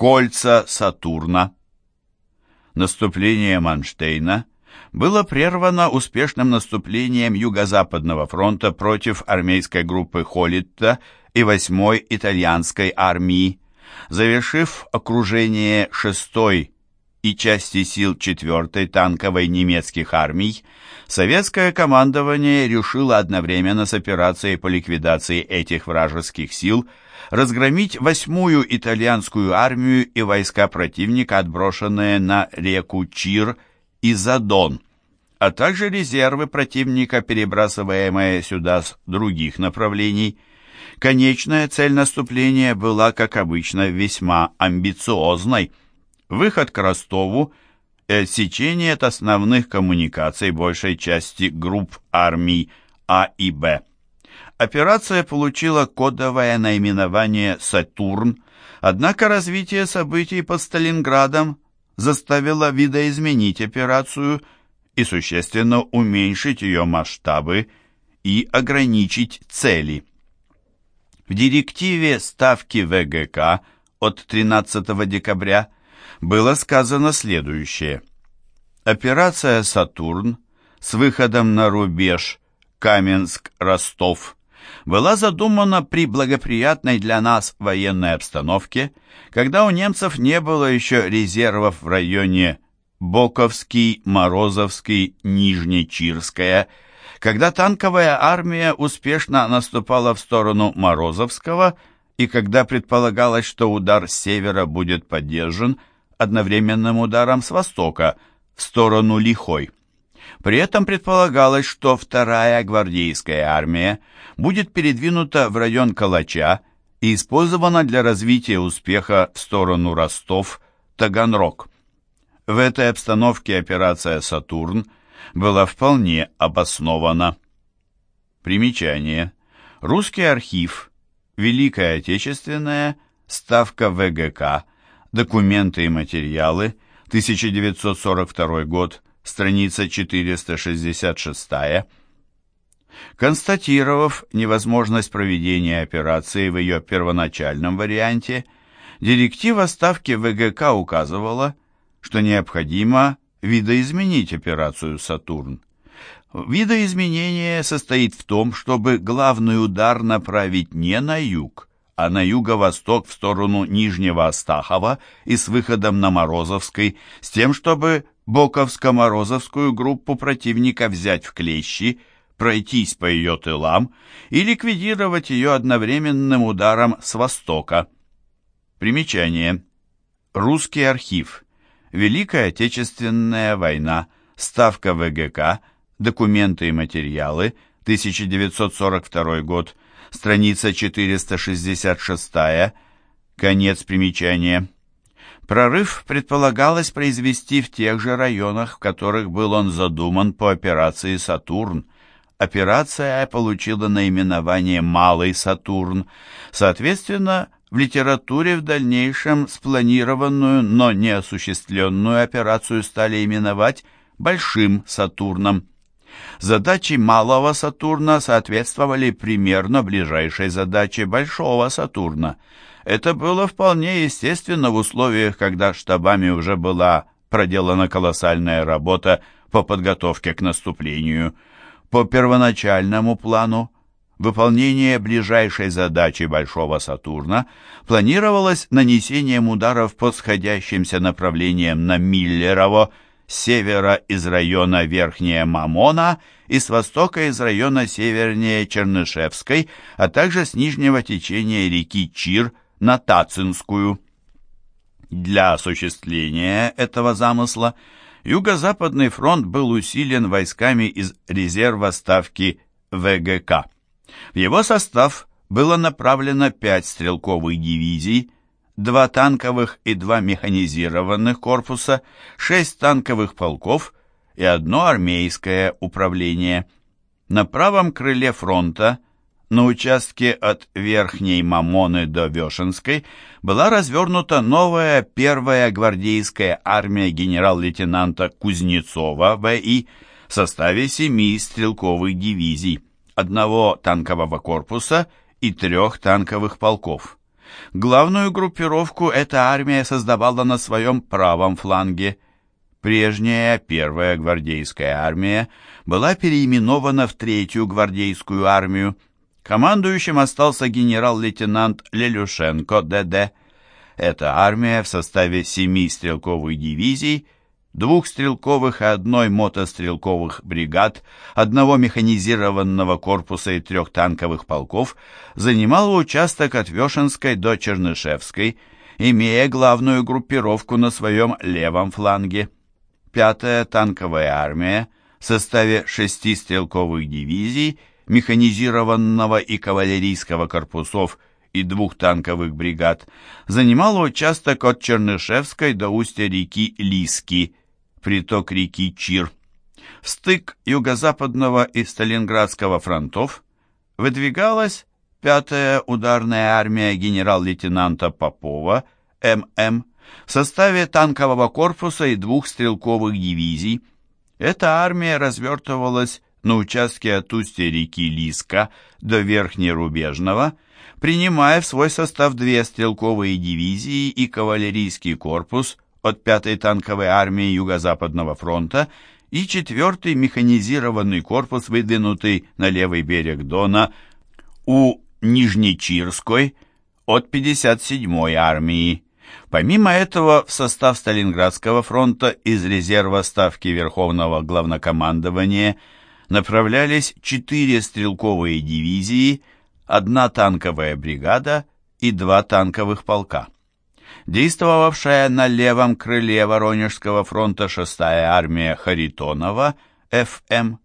Кольца Сатурна. Наступление Манштейна было прервано успешным наступлением Юго-Западного фронта против армейской группы Холлитта и 8-й итальянской армии, завершив окружение 6-й и части сил 4-й танковой немецких армий, советское командование решило одновременно с операцией по ликвидации этих вражеских сил разгромить 8-ю итальянскую армию и войска противника, отброшенные на реку Чир и Задон, а также резервы противника, перебрасываемые сюда с других направлений. Конечная цель наступления была, как обычно, весьма амбициозной – выход к Ростову и отсечение от основных коммуникаций большей части групп армий А и Б. Операция получила кодовое наименование «Сатурн», однако развитие событий под Сталинградом заставило видоизменить операцию и существенно уменьшить ее масштабы и ограничить цели. В директиве Ставки ВГК от 13 декабря было сказано следующее. Операция «Сатурн» с выходом на рубеж Каменск-Ростов была задумана при благоприятной для нас военной обстановке, когда у немцев не было еще резервов в районе Боковский, Морозовский, Нижнечирская, когда танковая армия успешно наступала в сторону Морозовского и когда предполагалось, что удар с севера будет поддержан одновременным ударом с востока в сторону Лихой. При этом предполагалось, что вторая гвардейская армия будет передвинута в район Калача и использована для развития успеха в сторону Ростов, Таганрог. В этой обстановке операция «Сатурн» была вполне обоснована. Примечание. Русский архив, Великая Отечественная, Ставка ВГК, Документы и материалы, 1942 год, страница 466. Констатировав невозможность проведения операции в ее первоначальном варианте, директива Ставки ВГК указывала, что необходимо видоизменить операцию «Сатурн». Видоизменение состоит в том, чтобы главный удар направить не на юг, а на юго-восток в сторону Нижнего Астахова и с выходом на Морозовской, с тем, чтобы Боковско-Морозовскую группу противника взять в клещи, пройтись по ее тылам и ликвидировать ее одновременным ударом с востока. Примечание. Русский архив. Великая Отечественная война. Ставка ВГК. Документы и материалы. 1942 год страница 466, конец примечания. Прорыв предполагалось произвести в тех же районах, в которых был он задуман по операции «Сатурн». Операция получила наименование «Малый Сатурн». Соответственно, в литературе в дальнейшем спланированную, но не осуществленную операцию стали именовать «Большим Сатурном». Задачи малого Сатурна соответствовали примерно ближайшей задаче большого Сатурна. Это было вполне естественно в условиях, когда штабами уже была проделана колоссальная работа по подготовке к наступлению. По первоначальному плану выполнение ближайшей задачи Большого Сатурна планировалось нанесением ударов по сходящимся направлениям на Миллерово, с севера из района Верхняя Мамона и с востока из района севернее Чернышевской, а также с нижнего течения реки Чир на Тацинскую. Для осуществления этого замысла Юго-Западный фронт был усилен войсками из резерва ставки ВГК. В его состав было направлено пять стрелковых дивизий, два танковых и два механизированных корпуса, шесть танковых полков и одно армейское управление. На правом крыле фронта, на участке от Верхней Мамоны до Вешенской, была развернута новая первая гвардейская армия генерал-лейтенанта Кузнецова В.И. в составе семи стрелковых дивизий, одного танкового корпуса и трех танковых полков. Главную группировку эта армия создавала на своем правом фланге. Прежняя первая гвардейская армия была переименована в третью гвардейскую армию. Командующим остался генерал-лейтенант Лелюшенко ДД. Эта армия в составе семи стрелковых дивизий – двух стрелковых и одной мотострелковых бригад, одного механизированного корпуса и трех танковых полков занимала участок от Вешенской до Чернышевской, имея главную группировку на своем левом фланге. Пятая танковая армия в составе шести стрелковых дивизий, механизированного и кавалерийского корпусов и двух танковых бригад занимала участок от Чернышевской до устья реки Лиски – приток реки Чир. В стык юго-западного и Сталинградского фронтов выдвигалась пятая ударная армия генерал-лейтенанта Попова, ММ, в составе танкового корпуса и двух стрелковых дивизий. Эта армия развертывалась на участке от устья реки Лиска до Верхнерубежного, принимая в свой состав две стрелковые дивизии и кавалерийский корпус – от 5-й танковой армии Юго-Западного фронта и 4-й механизированный корпус, выдвинутый на левый берег Дона у Нижнечирской от 57-й армии. Помимо этого, в состав Сталинградского фронта из резерва Ставки Верховного Главнокомандования направлялись четыре стрелковые дивизии, одна танковая бригада и два танковых полка. Действовавшая на левом крыле Воронежского фронта 6-я армия Харитонова, ФМ,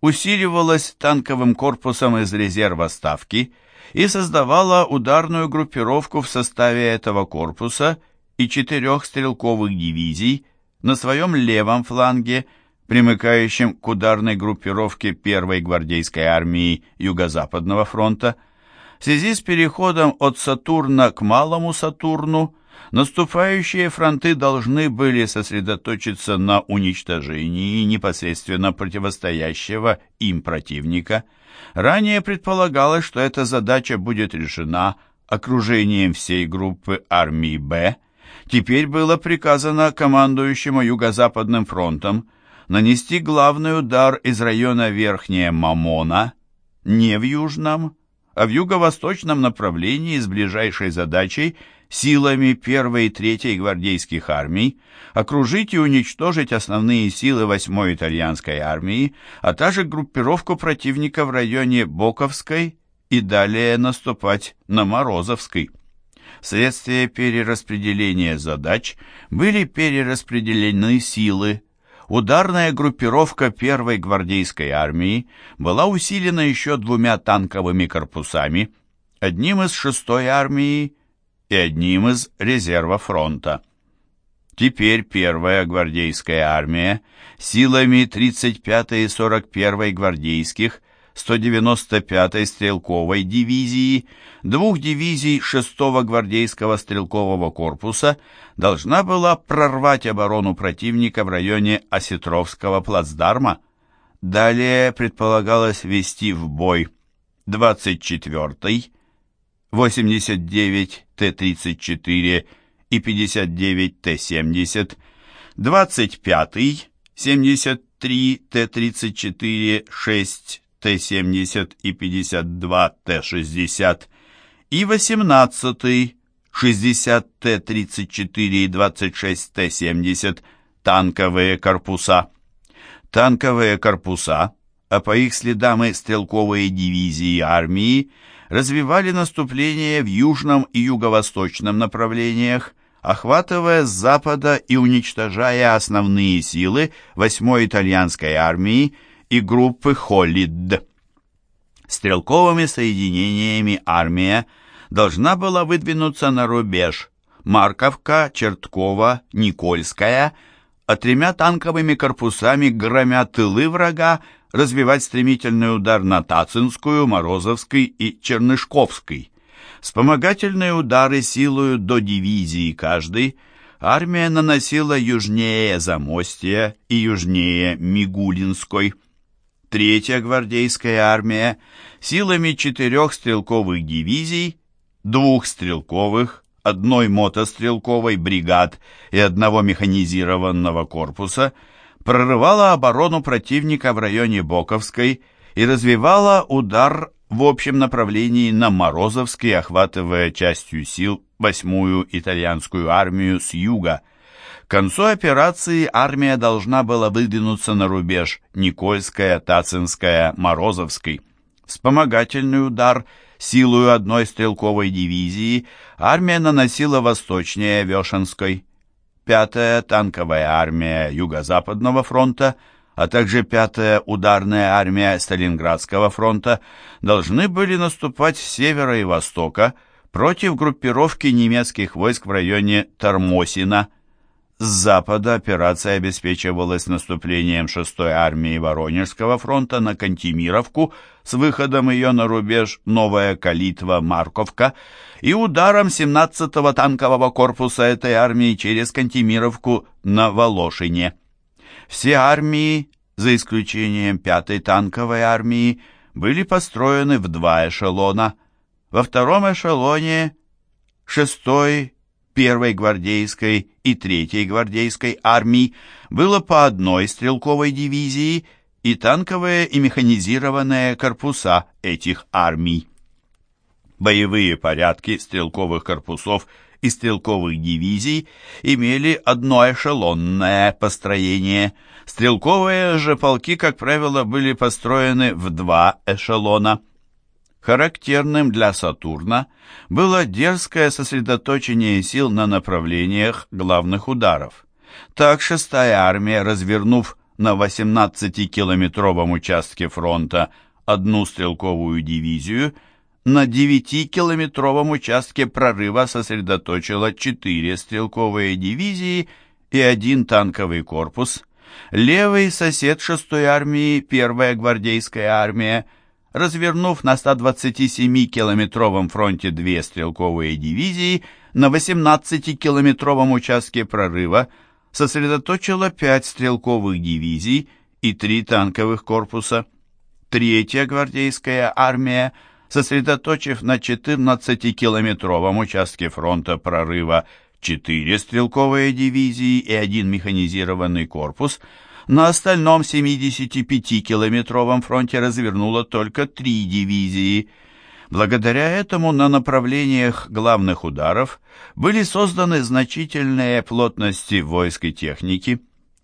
усиливалась танковым корпусом из резерва Ставки и создавала ударную группировку в составе этого корпуса и четырех стрелковых дивизий на своем левом фланге, примыкающем к ударной группировке 1-й гвардейской армии Юго-Западного фронта. В связи с переходом от Сатурна к Малому Сатурну Наступающие фронты должны были сосредоточиться на уничтожении непосредственно противостоящего им противника. Ранее предполагалось, что эта задача будет решена окружением всей группы армии «Б». Теперь было приказано командующему Юго-Западным фронтом нанести главный удар из района Верхняя Мамона, не в южном, а в юго-восточном направлении с ближайшей задачей силами 1 и 3 гвардейских армий окружить и уничтожить основные силы 8 итальянской армии, а также группировку противника в районе Боковской и далее наступать на Морозовской. Вследствие перераспределения задач были перераспределены силы. Ударная группировка первой гвардейской армии была усилена еще двумя танковыми корпусами, одним из шестой армии и одним из резерва фронта. Теперь первая гвардейская армия силами 35-й и 41-й гвардейских, 195-й стрелковой дивизии, двух дивизий 6-го гвардейского стрелкового корпуса должна была прорвать оборону противника в районе Осетровского плацдарма. Далее предполагалось ввести в бой 24-й, 89 Т-34 и 59 Т-70, 25 73 Т-34, 6 Т-70 и 52 Т-60 и 18 60 Т-34 и 26 Т-70 танковые корпуса. Танковые корпуса, а по их следам и стрелковые дивизии армии – развивали наступление в южном и юго-восточном направлениях, охватывая с запада и уничтожая основные силы 8-й итальянской армии и группы Холлид. Стрелковыми соединениями армия должна была выдвинуться на рубеж Марковка, Черткова, Никольская, а тремя танковыми корпусами, громя тылы врага, развивать стремительный удар на Тацинскую, Морозовской и Чернышковской. Вспомогательные удары силою до дивизии каждый армия наносила южнее Замостья и южнее Мигулинской. Третья гвардейская армия силами четырех стрелковых дивизий двух стрелковых, одной мотострелковой бригад и одного механизированного корпуса прорывала оборону противника в районе Боковской и развивала удар в общем направлении на Морозовский, охватывая частью сил восьмую итальянскую армию с юга. Концу операции армия должна была выдвинуться на рубеж Никольская, Тацинская, Морозовский. Вспомогательный удар силою одной стрелковой дивизии армия наносила восточнее Вешенской. Пятая танковая армия Юго-Западного фронта, а также пятая ударная армия Сталинградского фронта должны были наступать с севера и востока против группировки немецких войск в районе Тормосина – с запада операция обеспечивалась наступлением 6-й армии Воронежского фронта на Кантемировку с выходом ее на рубеж Новая Калитва-Марковка и ударом 17-го танкового корпуса этой армии через Кантемировку на Волошине. Все армии, за исключением 5-й танковой армии, были построены в два эшелона. Во втором эшелоне 6-й первой гвардейской и третьей гвардейской армий было по одной стрелковой дивизии и танковые и механизированные корпуса этих армий. Боевые порядки стрелковых корпусов и стрелковых дивизий имели одноэшелонное построение. Стрелковые же полки, как правило, были построены в два эшелона – Характерным для Сатурна было дерзкое сосредоточение сил на направлениях главных ударов. Так шестая армия, развернув на 18-километровом участке фронта одну стрелковую дивизию, на 9-километровом участке прорыва сосредоточила 4 стрелковые дивизии и один танковый корпус. Левый сосед шестой армии, первая гвардейская армия – развернув на 127-километровом фронте две стрелковые дивизии, на 18-километровом участке прорыва сосредоточила пять стрелковых дивизий и три танковых корпуса. Третья гвардейская армия, сосредоточив на 14-километровом участке фронта прорыва четыре стрелковые дивизии и один механизированный корпус – на остальном 75-километровом фронте развернуло только три дивизии. Благодаря этому на направлениях главных ударов были созданы значительные плотности войск и техники.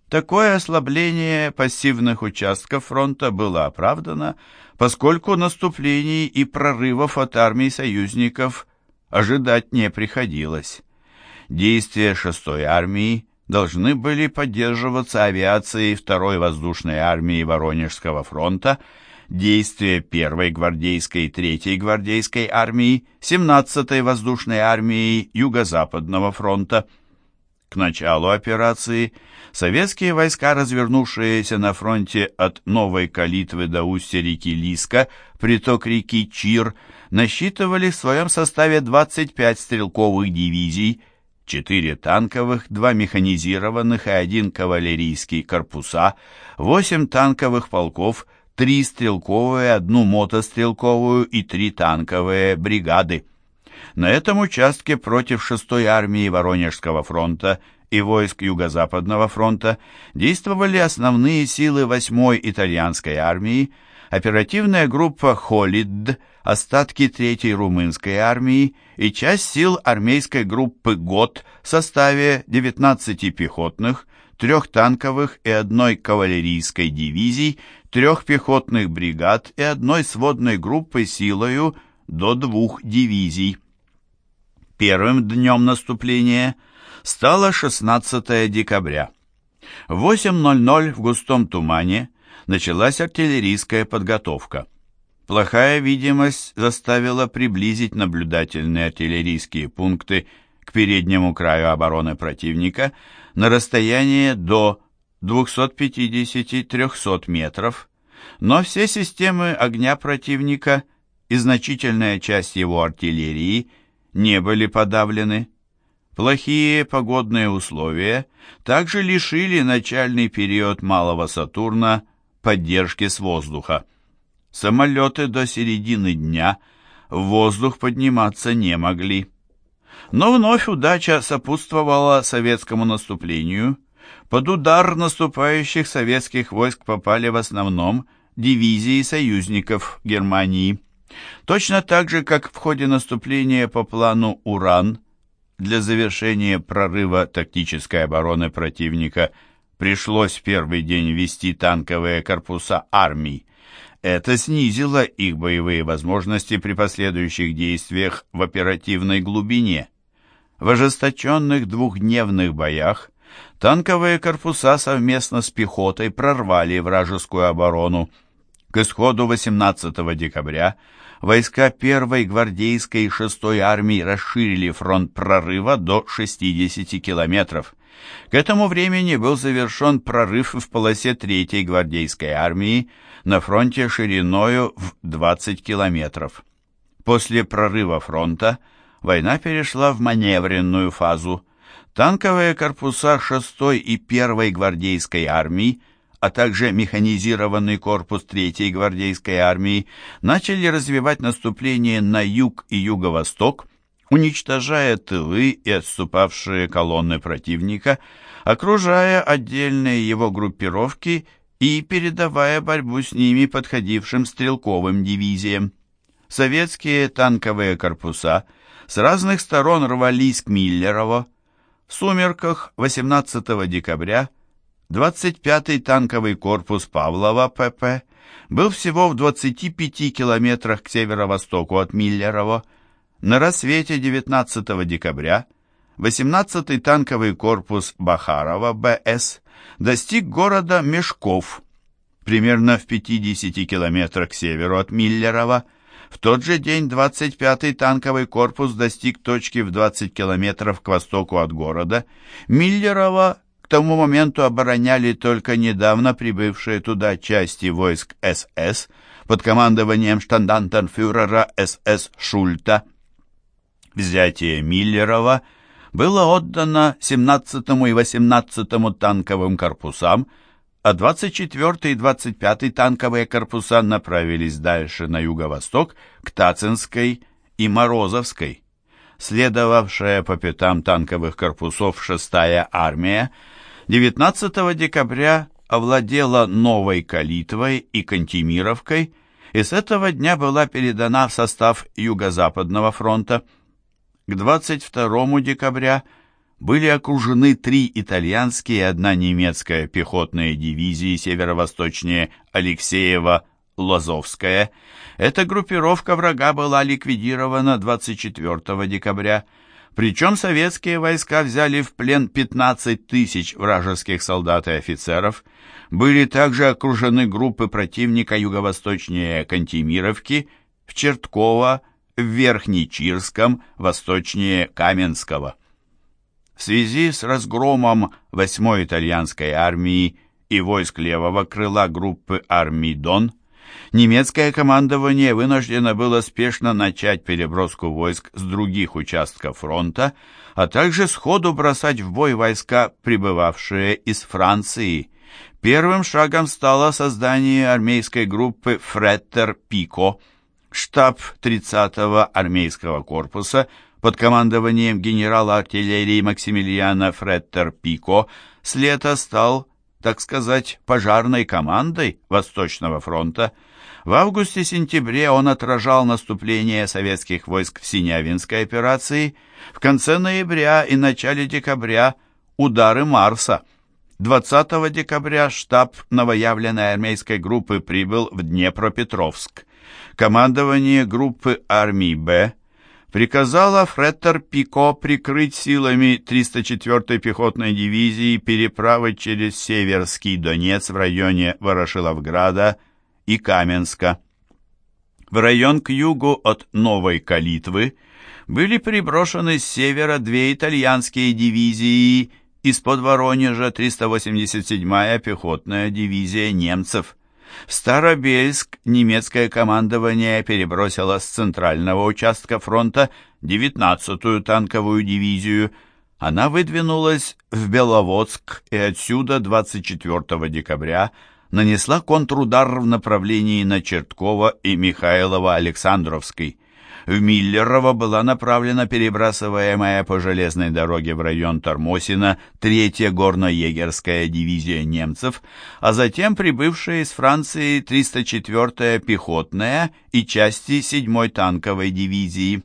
Такое ослабление пассивных участков фронта было оправдано, поскольку наступлений и прорывов от армий союзников ожидать не приходилось. Действия 6-й армии должны были поддерживаться авиацией второй воздушной армии Воронежского фронта, действия первой гвардейской и третьей гвардейской армии, 17-й воздушной армии Юго-Западного фронта. К началу операции советские войска, развернувшиеся на фронте от Новой Калитвы до устья реки Лиска, приток реки Чир, насчитывали в своем составе 25 стрелковых дивизий, четыре танковых, два механизированных и один кавалерийский корпуса, восемь танковых полков, три стрелковые, одну мотострелковую и три танковые бригады. На этом участке против 6-й армии Воронежского фронта и войск Юго-Западного фронта действовали основные силы 8-й итальянской армии, оперативная группа «Холид», остатки 3-й румынской армии и часть сил армейской группы ГОТ в составе 19 пехотных, трех танковых и одной кавалерийской дивизий, трех пехотных бригад и одной сводной группы силою до двух дивизий. Первым днем наступления стало 16 декабря. В 8.00 в густом тумане началась артиллерийская подготовка. Плохая видимость заставила приблизить наблюдательные артиллерийские пункты к переднему краю обороны противника на расстояние до 250-300 метров, но все системы огня противника и значительная часть его артиллерии не были подавлены. Плохие погодные условия также лишили начальный период Малого Сатурна поддержки с воздуха. Самолеты до середины дня в воздух подниматься не могли. Но вновь удача сопутствовала советскому наступлению. Под удар наступающих советских войск попали в основном дивизии союзников Германии. Точно так же, как в ходе наступления по плану «Уран» для завершения прорыва тактической обороны противника пришлось в первый день вести танковые корпуса армий. Это снизило их боевые возможности при последующих действиях в оперативной глубине. В ожесточенных двухдневных боях танковые корпуса совместно с пехотой прорвали вражескую оборону. К исходу 18 декабря войска 1-й гвардейской и 6-й армии расширили фронт прорыва до 60 километров. К этому времени был завершен прорыв в полосе 3-й гвардейской армии на фронте шириною в 20 километров. После прорыва фронта война перешла в маневренную фазу. Танковые корпуса 6-й и 1-й гвардейской армии а также механизированный корпус 3-й гвардейской армии начали развивать наступление на юг и юго-восток, уничтожая тылы и отступавшие колонны противника, окружая отдельные его группировки и передавая борьбу с ними подходившим стрелковым дивизиям. Советские танковые корпуса с разных сторон рвались к Миллерово. В сумерках 18 декабря 25-й танковый корпус Павлова ПП был всего в 25 километрах к северо-востоку от Миллерово. На рассвете 19 декабря 18-й танковый корпус Бахарова БС достиг города Мешков, примерно в 50 километрах к северу от Миллерова. В тот же день 25-й танковый корпус достиг точки в 20 километров к востоку от города. Миллерово к тому моменту обороняли только недавно прибывшие туда части войск СС под командованием штандантенфюрера СС Шульта. Взятие Миллерова было отдано 17-му и 18-му танковым корпусам, а 24-й и 25-й танковые корпуса направились дальше на юго-восток к Тацинской и Морозовской. Следовавшая по пятам танковых корпусов 6-я армия 19 декабря овладела Новой Калитвой и Кантемировкой и с этого дня была передана в состав Юго-Западного фронта. К 22 декабря были окружены три итальянские и одна немецкая пехотные дивизии северо-восточнее Алексеева-Лозовская. Эта группировка врага была ликвидирована 24 декабря причем советские войска взяли в плен 15 тысяч вражеских солдат и офицеров, были также окружены группы противника юго-восточнее Кантемировки, в Чертково, в Верхнечирском, восточнее Каменского. В связи с разгромом 8-й итальянской армии и войск левого крыла группы армий Дон немецкое командование вынуждено было спешно начать переброску войск с других участков фронта, а также сходу бросать в бой войска, прибывавшие из Франции. Первым шагом стало создание армейской группы «Фреттер-Пико», штаб 30-го армейского корпуса под командованием генерала артиллерии Максимилиана Фреттер-Пико с лета стал так сказать, пожарной командой Восточного фронта. В августе-сентябре он отражал наступление советских войск в Синявинской операции, в конце ноября и начале декабря удары Марса. 20 декабря штаб новоявленной армейской группы прибыл в Днепропетровск. Командование группы армий «Б» приказала Фреттер Пико прикрыть силами 304-й пехотной дивизии переправы через Северский Донец в районе Ворошиловграда и Каменска. В район к югу от Новой Калитвы были приброшены с севера две итальянские дивизии из-под Воронежа 387-я пехотная дивизия немцев. В Старобельск немецкое командование перебросило с центрального участка фронта 19-ю танковую дивизию. Она выдвинулась в Беловодск и отсюда 24 декабря нанесла контрудар в направлении на Черткова и Михайлова-Александровский. В Миллерово была направлена перебрасываемая по железной дороге в район Тормосина третья горно-егерская дивизия немцев, а затем прибывшая из Франции 304-я пехотная и части 7-й танковой дивизии.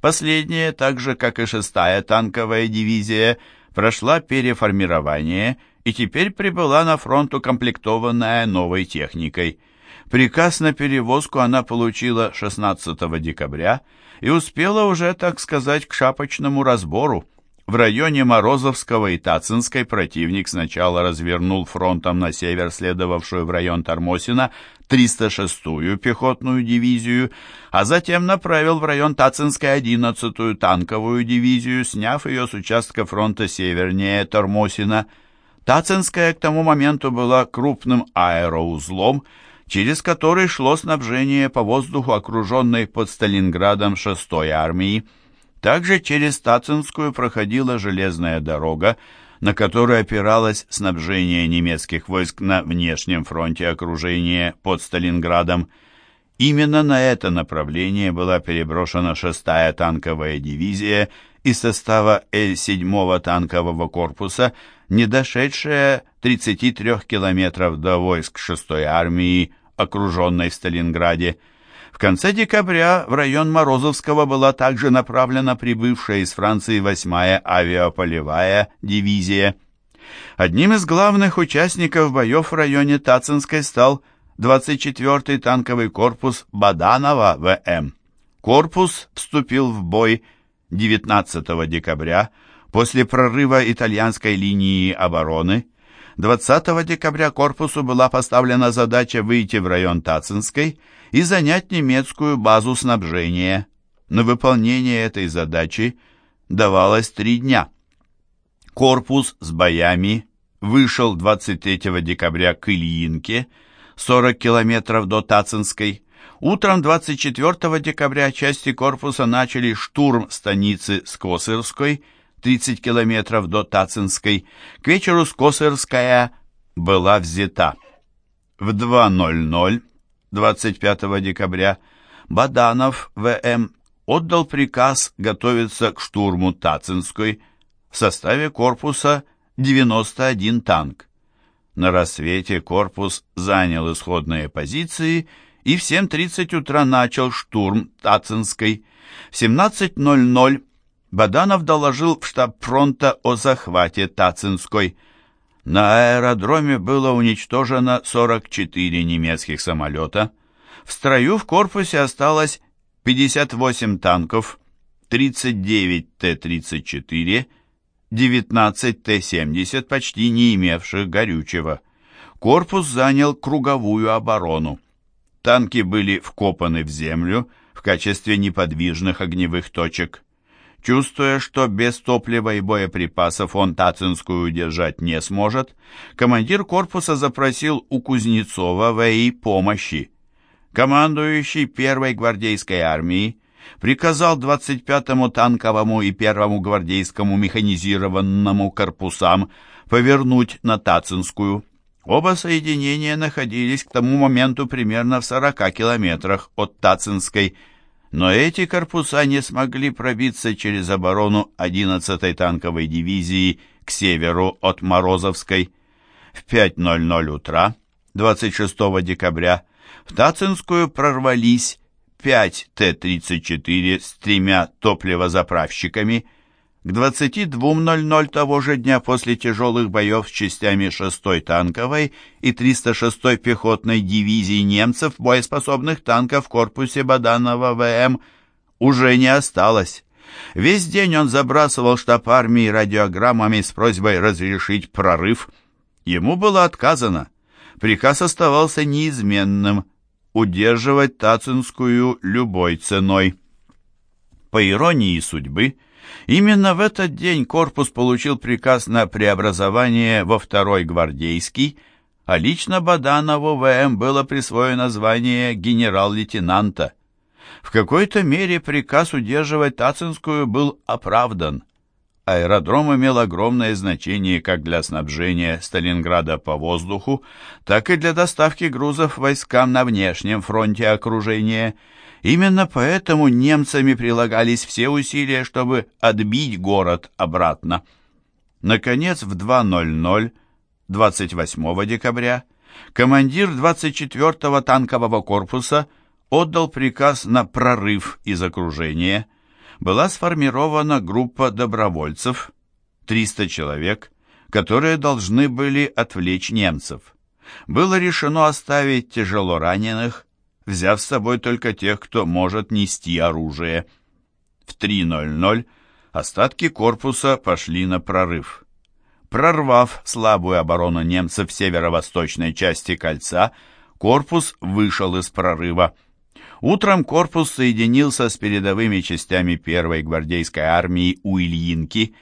Последняя, так же как и 6-я танковая дивизия, прошла переформирование и теперь прибыла на фронт укомплектованная новой техникой – Приказ на перевозку она получила 16 декабря и успела уже, так сказать, к шапочному разбору. В районе Морозовского и Тацинской противник сначала развернул фронтом на север следовавшую в район Тормосина 306-ю пехотную дивизию, а затем направил в район Тацинской 11-ю танковую дивизию, сняв ее с участка фронта севернее Тормосина. Тацинская к тому моменту была крупным аэроузлом, через который шло снабжение по воздуху окруженной под Сталинградом 6-й армии. Также через Тацинскую проходила железная дорога, на которой опиралось снабжение немецких войск на внешнем фронте окружения под Сталинградом. Именно на это направление была переброшена 6-я танковая дивизия из состава Л-7 танкового корпуса, не дошедшая 33 километров до войск 6-й армии, окруженной в Сталинграде. В конце декабря в район Морозовского была также направлена прибывшая из Франции 8-я авиаполевая дивизия. Одним из главных участников боев в районе Тацинской стал 24-й танковый корпус Баданова ВМ. Корпус вступил в бой 19 декабря после прорыва итальянской линии обороны. 20 декабря корпусу была поставлена задача выйти в район Тацинской и занять немецкую базу снабжения. На выполнение этой задачи давалось три дня. Корпус с боями вышел 23 декабря к Ильинке, 40 километров до Тацинской. Утром 24 декабря части корпуса начали штурм станицы Скосырской 30 километров до Тацинской, к вечеру Скосырская была взята. В 2.00 25 декабря Баданов В.М. отдал приказ готовиться к штурму Тацинской в составе корпуса 91 танк. На рассвете корпус занял исходные позиции и в 7.30 утра начал штурм Тацинской. В 17.00 Баданов доложил в штаб фронта о захвате Тацинской. На аэродроме было уничтожено 44 немецких самолета. В строю в корпусе осталось 58 танков, 39 Т-34, 19 Т-70, почти не имевших горючего. Корпус занял круговую оборону. Танки были вкопаны в землю в качестве неподвижных огневых точек. Чувствуя, что без топлива и боеприпасов он Тацинскую удержать не сможет, командир корпуса запросил у Кузнецова ВИ помощи. Командующий первой гвардейской армией приказал 25-му танковому и первому гвардейскому механизированному корпусам повернуть на Тацинскую. Оба соединения находились к тому моменту примерно в 40 километрах от Тацинской но эти корпуса не смогли пробиться через оборону 11-й танковой дивизии к северу от Морозовской. В 5.00 утра 26 декабря в Тацинскую прорвались 5 Т-34 с тремя топливозаправщиками к 22.00 того же дня после тяжелых боев с частями 6-й танковой и 306-й пехотной дивизии немцев боеспособных танков в корпусе Баданова ВМ уже не осталось. Весь день он забрасывал штаб армии радиограммами с просьбой разрешить прорыв. Ему было отказано. Приказ оставался неизменным – удерживать Тацинскую любой ценой. По иронии судьбы, Именно в этот день корпус получил приказ на преобразование во второй гвардейский, а лично Баданову ВМ было присвоено звание генерал-лейтенанта. В какой-то мере приказ удерживать Тацинскую был оправдан. аэродром имел огромное значение как для снабжения Сталинграда по воздуху, так и для доставки грузов войскам на внешнем фронте окружения. Именно поэтому немцами прилагались все усилия, чтобы отбить город обратно. Наконец, в 2.00 28 декабря командир 24-го танкового корпуса отдал приказ на прорыв из окружения – была сформирована группа добровольцев, 300 человек, которые должны были отвлечь немцев. Было решено оставить тяжело раненых, взяв с собой только тех, кто может нести оружие. В 3.00 остатки корпуса пошли на прорыв. Прорвав слабую оборону немцев в северо-восточной части кольца, корпус вышел из прорыва. Утром корпус соединился с передовыми частями первой гвардейской армии у Ильинки.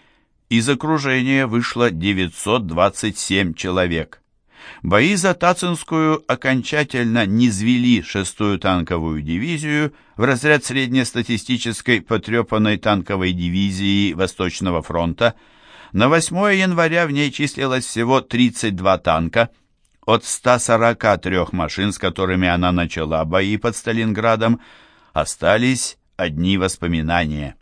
Из окружения вышло 927 человек. Бои за Тацинскую окончательно низвели 6-ю танковую дивизию в разряд среднестатистической потрепанной танковой дивизии Восточного фронта. На 8 января в ней числилось всего 32 танка – от 143 машин, с которыми она начала бои под Сталинградом, остались одни воспоминания.